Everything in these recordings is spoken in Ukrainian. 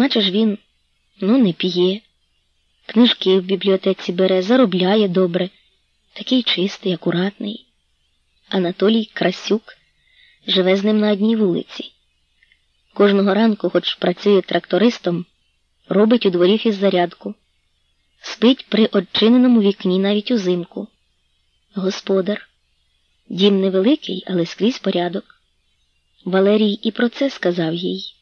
Наче ж він, ну, не п'є, книжки в бібліотеці бере, заробляє добре, такий чистий, акуратний. Анатолій Красюк живе з ним на одній вулиці. Кожного ранку, хоч працює трактористом, робить у дворі фіззарядку, спить при odчиненому вікні навіть узимку. Господар. Дім невеликий, але скрізь порядок. Валерій і про це сказав їй.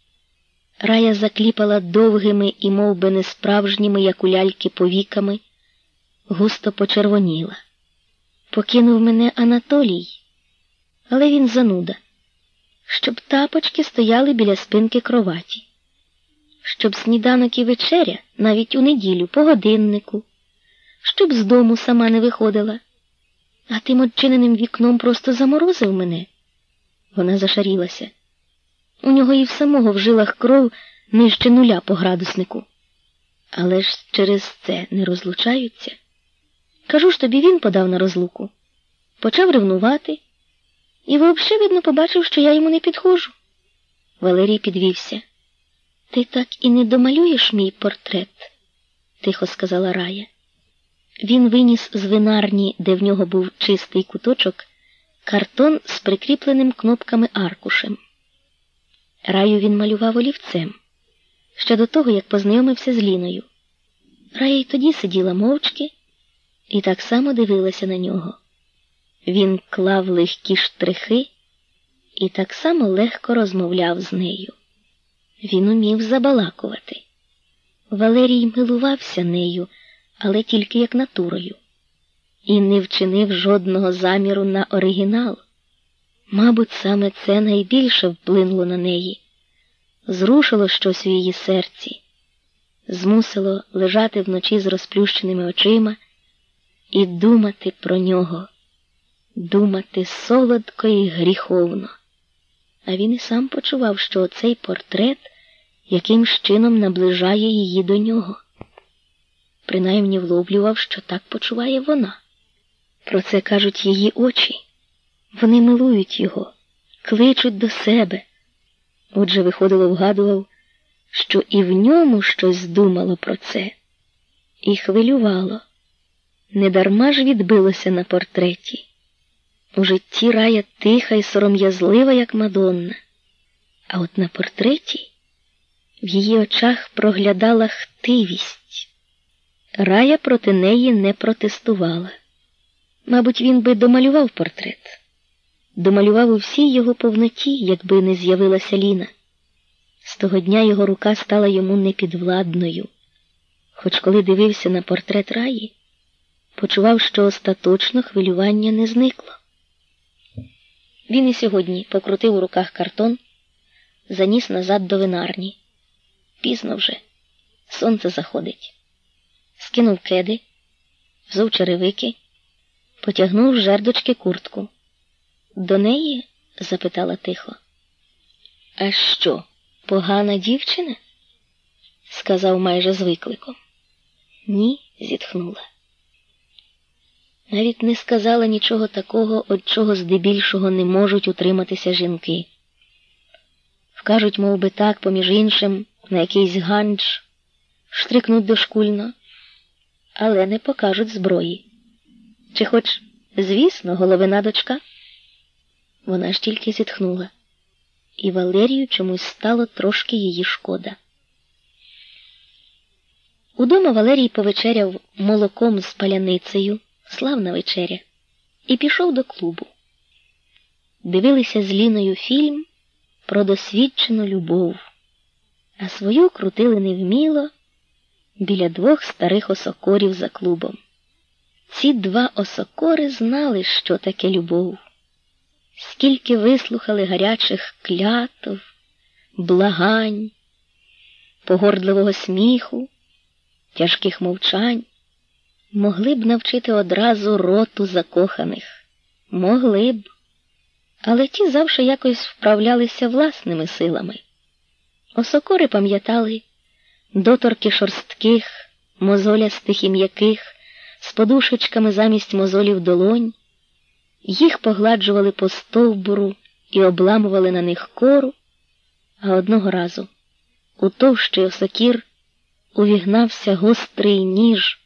Рая закліпала довгими і мов би, несправжніми, як у ляльки, повіками, густо почервоніла. Покинув мене Анатолій, але він зануда, щоб тапочки стояли біля спинки кроваті, щоб сніданок і вечеря навіть у неділю по годиннику, щоб з дому сама не виходила, а тим odчиненим вікном просто заморозив мене. Вона зашарілася. У нього і в самого в жилах кров нижче нуля по градуснику. Але ж через це не розлучаються. Кажу ж тобі, він подав на розлуку. Почав ревнувати і взагалі, видно, побачив, що я йому не підходжу. Валерій підвівся. Ти так і не домалюєш мій портрет, тихо сказала Рая. Він виніс з винарні, де в нього був чистий куточок, картон з прикріпленим кнопками аркушем. Раю він малював олівцем ще до того, як познайомився з Ліною. Рая й тоді сиділа мовчки і так само дивилася на нього. Він клав легкі штрихи і так само легко розмовляв з нею. Він умів забалакувати. Валерій милувався нею, але тільки як натурою, і не вчинив жодного заміру на оригінал. Мабуть, саме це найбільше вплинуло на неї, зрушило щось у її серці, змусило лежати вночі з розплющеними очима і думати про нього, думати солодко і гріховно. А він і сам почував, що цей портрет якимсь чином наближає її до нього. Принаймні вловлював, що так почуває вона. Про це кажуть її очі. Вони милують його, кличуть до себе. Отже, виходило, вгадував, що і в ньому щось здумало про це, і хвилювало. Недарма ж відбилося на портреті. У житті рая тиха і сором'язлива, як Мадонна, а от на портреті в її очах проглядала хтивість. Рая проти неї не протестувала. Мабуть, він би домалював портрет домалював у всій його повноті, якби не з'явилася Ліна. З того дня його рука стала йому непідвладною, хоч коли дивився на портрет раї, почував, що остаточно хвилювання не зникло. Він і сьогодні покрутив у руках картон, заніс назад до винарні. Пізно вже, сонце заходить. Скинув кеди, взув черевики, потягнув жердочки куртку. До неї? запитала тихо. А що, погана дівчина? сказав майже з викликом. Ні, зітхнула. Навіть не сказала нічого такого, від чого здебільшого не можуть утриматися жінки. Вкажуть, мов би так, поміж іншим, на якийсь ганч, штрикнуть дошкульно, але не покажуть зброї. Чи хоч, звісно, головина дочка? Вона ж тільки зітхнула, і Валерію чомусь стало трошки її шкода. Удома Валерій повечеряв молоком з паляницею, славна вечеря, і пішов до клубу. Дивилися з Ліною фільм про досвідчену любов, а свою крутили невміло біля двох старих осокорів за клубом. Ці два осокори знали, що таке любов скільки вислухали гарячих клятв, благань, погордливого сміху, тяжких мовчань, могли б навчити одразу роту закоханих, могли б, але ті завжди якось вправлялися власними силами. Осокори пам'ятали доторки шорстких, мозолястих і м'яких, з подушечками замість мозолів долонь. Їх погладжували по стовбуру і обламували на них кору, а одного разу у товщий осокір увігнався гострий ніж,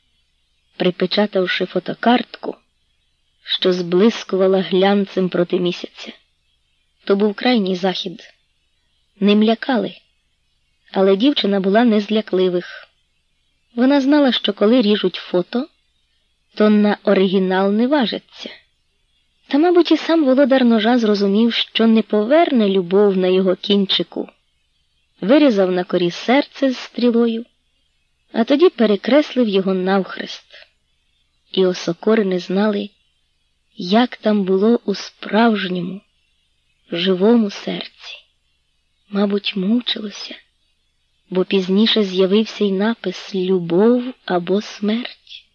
припечатавши фотокартку, що зблискувала глянцем проти місяця. То був крайній захід. Ним лякали, але дівчина була не з. Вона знала, що коли ріжуть фото, то на оригінал не важиться. Та, мабуть, і сам володар ножа зрозумів, що не поверне любов на його кінчику, вирізав на корі серце з стрілою, а тоді перекреслив його навхрест. І осокори не знали, як там було у справжньому, живому серці. Мабуть, мучилося, бо пізніше з'явився й напис Любов або смерть.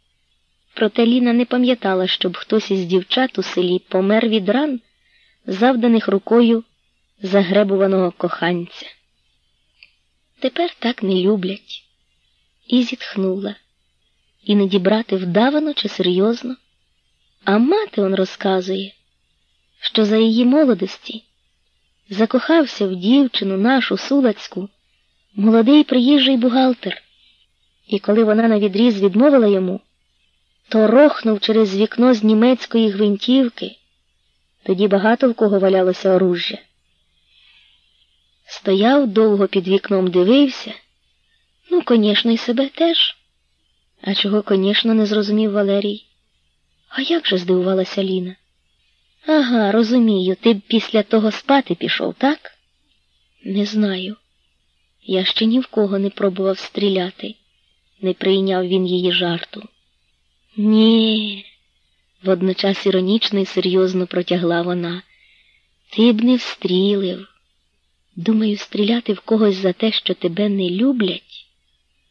Проте Ліна не пам'ятала, щоб хтось із дівчат у селі помер від ран, завданих рукою загребуваного коханця. Тепер так не люблять. І зітхнула. І не дібрати вдавано чи серйозно. А мати он розказує, що за її молодості закохався в дівчину нашу сулацьку, молодий приїжджий бухгалтер, і коли вона на відріз відмовила йому, то рохнув через вікно з німецької гвинтівки, тоді багато в кого валялося оружжя. Стояв довго під вікном, дивився. Ну, конечно, і себе теж. А чого, конечно, не зрозумів Валерій. А як же здивувалася Ліна? Ага, розумію, ти б після того спати пішов, так? Не знаю. Я ще ні в кого не пробував стріляти, не прийняв він її жарту. Ні, водночас іронічно і серйозно протягла вона. Ти б не встрілив. Думаю, стріляти в когось за те, що тебе не люблять,